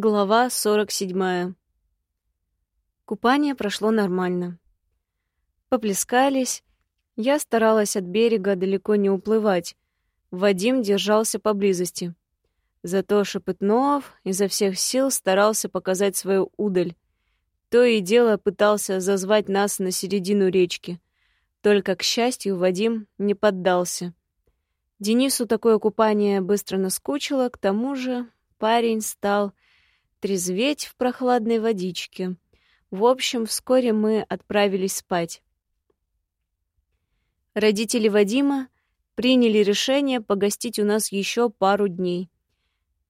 Глава 47. Купание прошло нормально. Поплескались. Я старалась от берега далеко не уплывать. Вадим держался поблизости. Зато Шепетнов изо всех сил старался показать свою удаль. То и дело пытался зазвать нас на середину речки. Только, к счастью, Вадим не поддался. Денису такое купание быстро наскучило, к тому же парень стал трезветь в прохладной водичке. В общем, вскоре мы отправились спать. Родители Вадима приняли решение погостить у нас еще пару дней.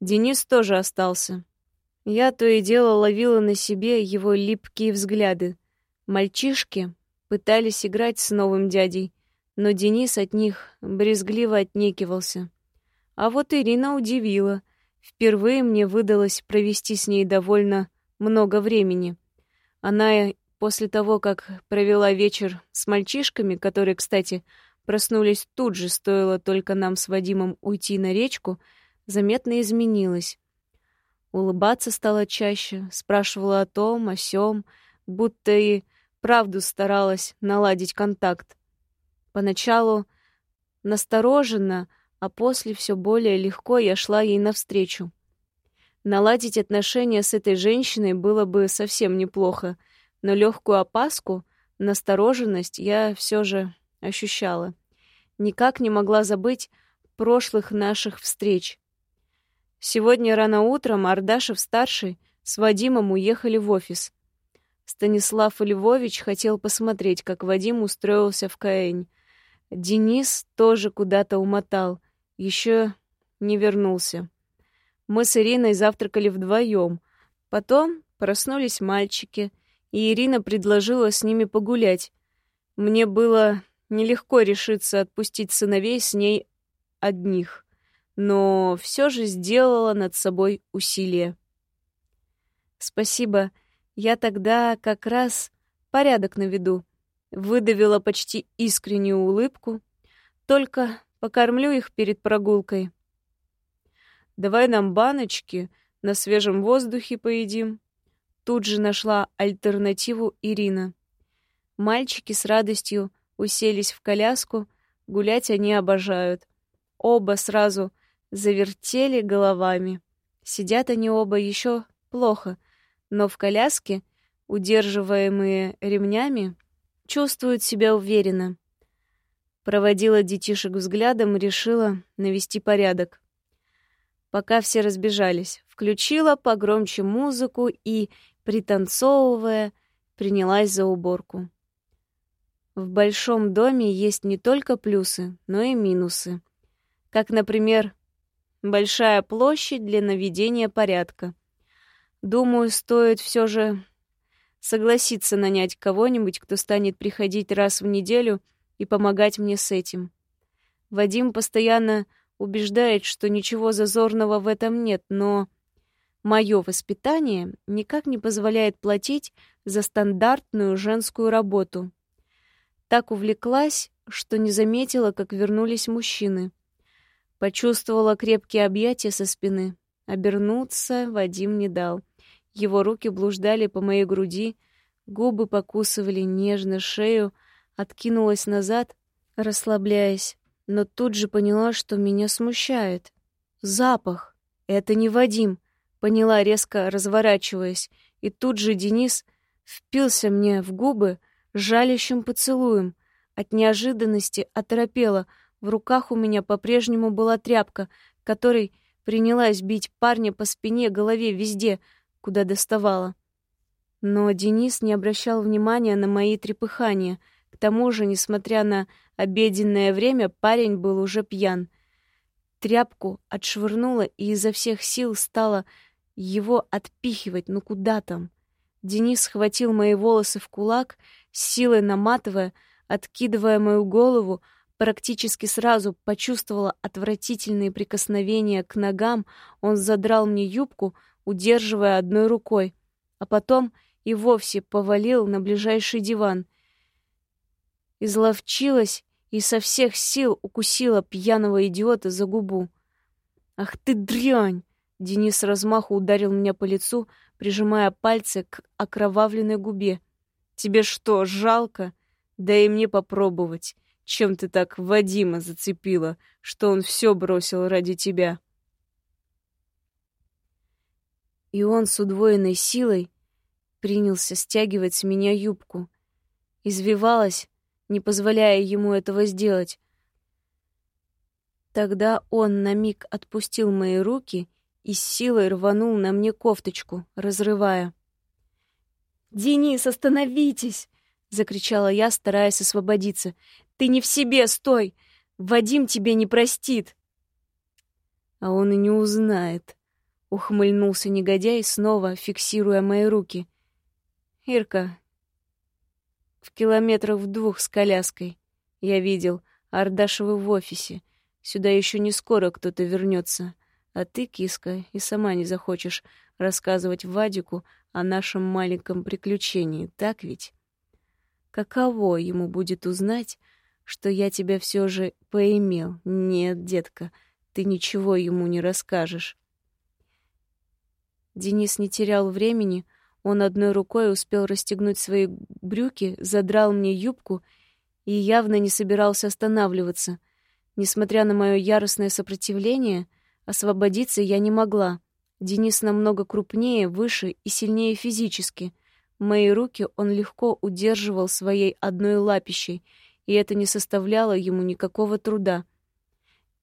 Денис тоже остался. Я то и дело ловила на себе его липкие взгляды. Мальчишки пытались играть с новым дядей, но Денис от них брезгливо отнекивался. А вот Ирина удивила. Впервые мне выдалось провести с ней довольно много времени. Она после того, как провела вечер с мальчишками, которые, кстати, проснулись тут же, стоило только нам с Вадимом уйти на речку, заметно изменилась. Улыбаться стала чаще, спрашивала о том, о сём, будто и правду старалась наладить контакт. Поначалу настороженно, а после все более легко я шла ей навстречу. Наладить отношения с этой женщиной было бы совсем неплохо, но легкую опаску, настороженность я все же ощущала. Никак не могла забыть прошлых наших встреч. Сегодня рано утром Ардашев-старший с Вадимом уехали в офис. Станислав Львович хотел посмотреть, как Вадим устроился в Каэнь. Денис тоже куда-то умотал — еще не вернулся. Мы с Ириной завтракали вдвоем. Потом проснулись мальчики, и Ирина предложила с ними погулять. Мне было нелегко решиться отпустить сыновей с ней одних, но все же сделала над собой усилие. «Спасибо, я тогда как раз порядок наведу», выдавила почти искреннюю улыбку. «Только Покормлю их перед прогулкой. Давай нам баночки, на свежем воздухе поедим. Тут же нашла альтернативу Ирина. Мальчики с радостью уселись в коляску, гулять они обожают. Оба сразу завертели головами. Сидят они оба еще плохо, но в коляске, удерживаемые ремнями, чувствуют себя уверенно проводила детишек взглядом и решила навести порядок. Пока все разбежались, включила погромче музыку и, пританцовывая, принялась за уборку. В большом доме есть не только плюсы, но и минусы. Как, например, большая площадь для наведения порядка. Думаю, стоит все же согласиться нанять кого-нибудь, кто станет приходить раз в неделю — и помогать мне с этим. Вадим постоянно убеждает, что ничего зазорного в этом нет, но мое воспитание никак не позволяет платить за стандартную женскую работу. Так увлеклась, что не заметила, как вернулись мужчины. Почувствовала крепкие объятия со спины. Обернуться Вадим не дал. Его руки блуждали по моей груди, губы покусывали нежно шею, откинулась назад, расслабляясь, но тут же поняла, что меня смущает. Запах. Это не Вадим, поняла, резко разворачиваясь, и тут же Денис впился мне в губы жалящим поцелуем. От неожиданности оторопела. В руках у меня по-прежнему была тряпка, которой принялась бить парня по спине, голове, везде, куда доставала. Но Денис не обращал внимания на мои трепыхания — к тому же, несмотря на обеденное время, парень был уже пьян. Тряпку отшвырнула и изо всех сил стала его отпихивать, ну куда там? Денис схватил мои волосы в кулак, силой наматывая, откидывая мою голову, практически сразу почувствовала отвратительные прикосновения к ногам, он задрал мне юбку, удерживая одной рукой, а потом и вовсе повалил на ближайший диван — изловчилась и со всех сил укусила пьяного идиота за губу. «Ах ты дрянь!» Денис размаху ударил меня по лицу, прижимая пальцы к окровавленной губе. «Тебе что, жалко? Дай мне попробовать. Чем ты так Вадима зацепила, что он все бросил ради тебя?» И он с удвоенной силой принялся стягивать с меня юбку. Извивалась, не позволяя ему этого сделать. Тогда он на миг отпустил мои руки и с силой рванул на мне кофточку, разрывая. «Денис, остановитесь!» — закричала я, стараясь освободиться. «Ты не в себе, стой! Вадим тебе не простит!» «А он и не узнает», — ухмыльнулся негодяй, снова фиксируя мои руки. «Ирка, в километрах в двух с коляской. Я видел Ардашева в офисе. Сюда еще не скоро кто-то вернется. А ты, киска, и сама не захочешь рассказывать Вадику о нашем маленьком приключении, так ведь? Каково ему будет узнать, что я тебя все же поимел? Нет, детка, ты ничего ему не расскажешь. Денис не терял времени, он одной рукой успел расстегнуть свои брюки, задрал мне юбку и явно не собирался останавливаться. Несмотря на мое яростное сопротивление, освободиться я не могла. Денис намного крупнее, выше и сильнее физически. Мои руки он легко удерживал своей одной лапищей, и это не составляло ему никакого труда.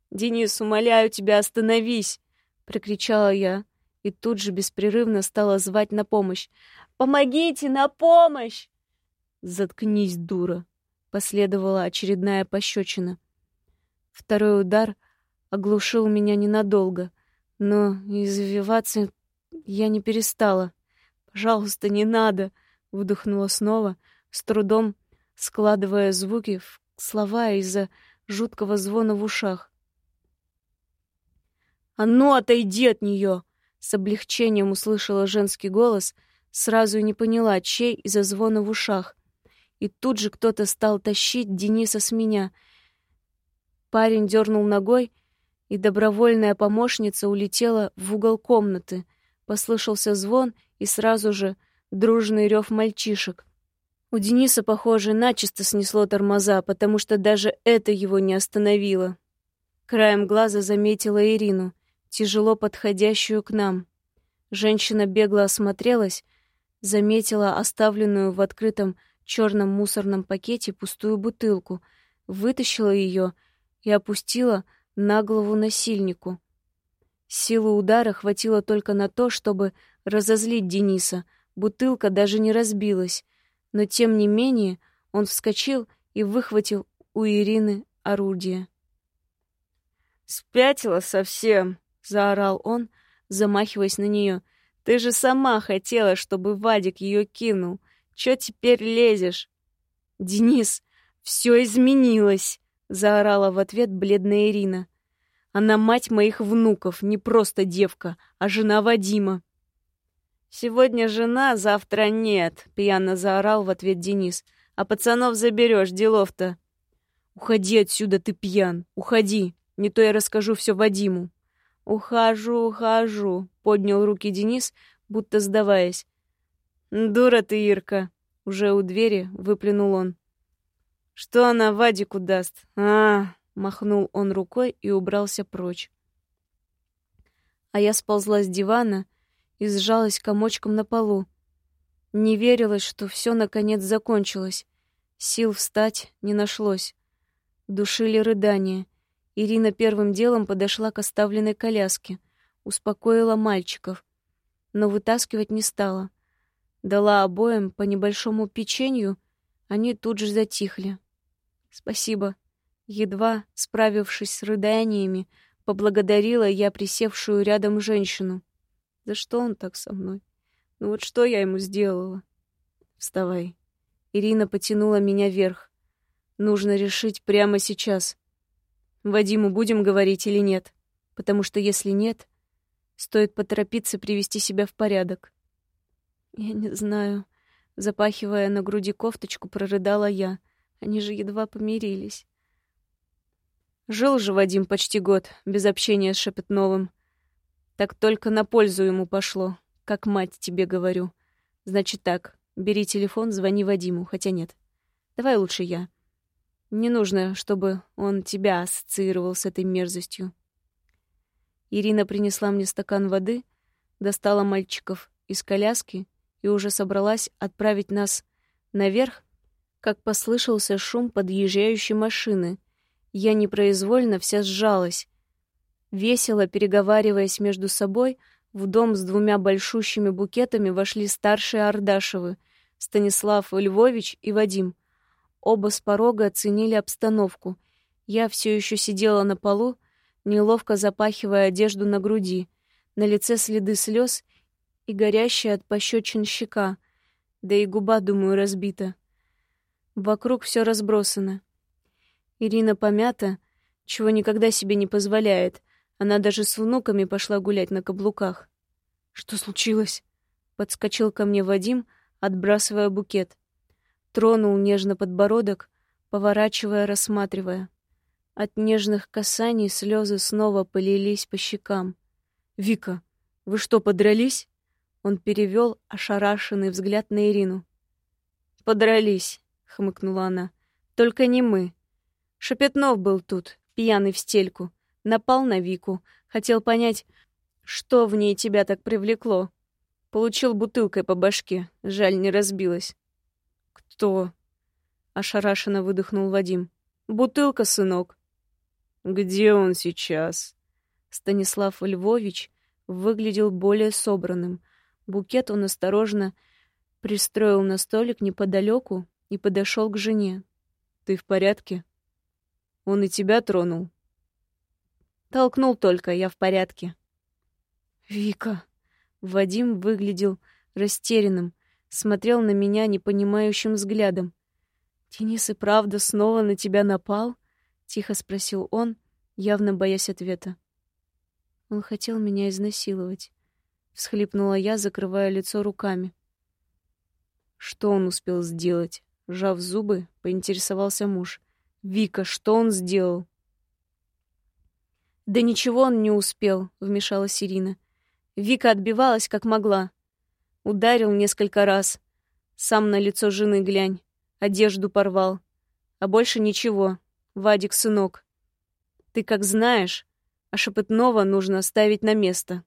«Денис, умоляю тебя, остановись!» — прокричала я и тут же беспрерывно стала звать на помощь. «Помогите, на помощь!» «Заткнись, дура!» — последовала очередная пощечина. Второй удар оглушил меня ненадолго, но извиваться я не перестала. «Пожалуйста, не надо!» — выдохнула снова, с трудом складывая звуки в слова из-за жуткого звона в ушах. «А ну, отойди от нее!» С облегчением услышала женский голос, сразу не поняла, чей из-за звона в ушах. И тут же кто-то стал тащить Дениса с меня. Парень дернул ногой, и добровольная помощница улетела в угол комнаты. Послышался звон, и сразу же дружный рев мальчишек. У Дениса, похоже, начисто снесло тормоза, потому что даже это его не остановило. Краем глаза заметила Ирину — тяжело подходящую к нам. Женщина бегло осмотрелась, заметила оставленную в открытом черном мусорном пакете пустую бутылку, вытащила ее и опустила на голову насильнику. Силы удара хватило только на то, чтобы разозлить Дениса. Бутылка даже не разбилась, но тем не менее он вскочил и выхватил у Ирины орудие. «Спятила совсем!» Заорал он, замахиваясь на нее. Ты же сама хотела, чтобы Вадик ее кинул. Чё теперь лезешь? Денис, все изменилось, заорала в ответ бледная Ирина. Она мать моих внуков, не просто девка, а жена Вадима. Сегодня жена, завтра нет, пьяно заорал в ответ Денис. А пацанов заберешь, делов-то. Уходи отсюда, ты пьян. Уходи, не то я расскажу все Вадиму. «Ухожу, ухожу», — поднял руки Денис, будто сдаваясь. «Дура ты, Ирка!» — уже у двери выплюнул он. «Что она Вадику даст?» а махнул он рукой и убрался прочь. А я сползла с дивана и сжалась комочком на полу. Не верилось, что все наконец закончилось. Сил встать не нашлось. Душили рыдания — Ирина первым делом подошла к оставленной коляске, успокоила мальчиков, но вытаскивать не стала. Дала обоим по небольшому печенью, они тут же затихли. «Спасибо». Едва справившись с рыданиями, поблагодарила я присевшую рядом женщину. «За что он так со мной? Ну вот что я ему сделала?» «Вставай». Ирина потянула меня вверх. «Нужно решить прямо сейчас». Вадиму будем говорить или нет? Потому что если нет, стоит поторопиться привести себя в порядок. Я не знаю. Запахивая на груди кофточку, прорыдала я. Они же едва помирились. Жил же Вадим почти год, без общения с Шепетновым. Так только на пользу ему пошло, как мать тебе говорю. Значит так, бери телефон, звони Вадиму, хотя нет. Давай лучше я. Не нужно, чтобы он тебя ассоциировал с этой мерзостью. Ирина принесла мне стакан воды, достала мальчиков из коляски и уже собралась отправить нас наверх, как послышался шум подъезжающей машины. Я непроизвольно вся сжалась. Весело переговариваясь между собой, в дом с двумя большущими букетами вошли старшие Ардашевы, Станислав Львович и Вадим. Оба с порога оценили обстановку. Я все еще сидела на полу, неловко запахивая одежду на груди. На лице следы слез и горящая от пощечин щека, да и губа, думаю, разбита. Вокруг все разбросано. Ирина помята, чего никогда себе не позволяет. Она даже с внуками пошла гулять на каблуках. «Что случилось?» Подскочил ко мне Вадим, отбрасывая букет. Тронул нежно подбородок, поворачивая, рассматривая. От нежных касаний слезы снова полились по щекам. «Вика, вы что, подрались?» Он перевел ошарашенный взгляд на Ирину. «Подрались», — хмыкнула она. «Только не мы. Шепетнов был тут, пьяный в стельку. Напал на Вику. Хотел понять, что в ней тебя так привлекло. Получил бутылкой по башке. Жаль, не разбилась». «Кто?» — ошарашенно выдохнул Вадим. «Бутылка, сынок». «Где он сейчас?» Станислав Львович выглядел более собранным — Букет он осторожно пристроил на столик неподалеку и подошел к жене. «Ты в порядке?» «Он и тебя тронул?» «Толкнул только, я в порядке». «Вика!» Вадим выглядел растерянным, смотрел на меня непонимающим взглядом. «Денис и правда снова на тебя напал?» — тихо спросил он, явно боясь ответа. Он хотел меня изнасиловать всхлипнула я, закрывая лицо руками. Что он успел сделать? Жав зубы, поинтересовался муж. Вика, что он сделал? Да ничего он не успел, вмешалась Ирина. Вика отбивалась как могла. Ударил несколько раз. Сам на лицо жены глянь. Одежду порвал. А больше ничего. Вадик, сынок. Ты как знаешь, а Шепетнова нужно ставить на место.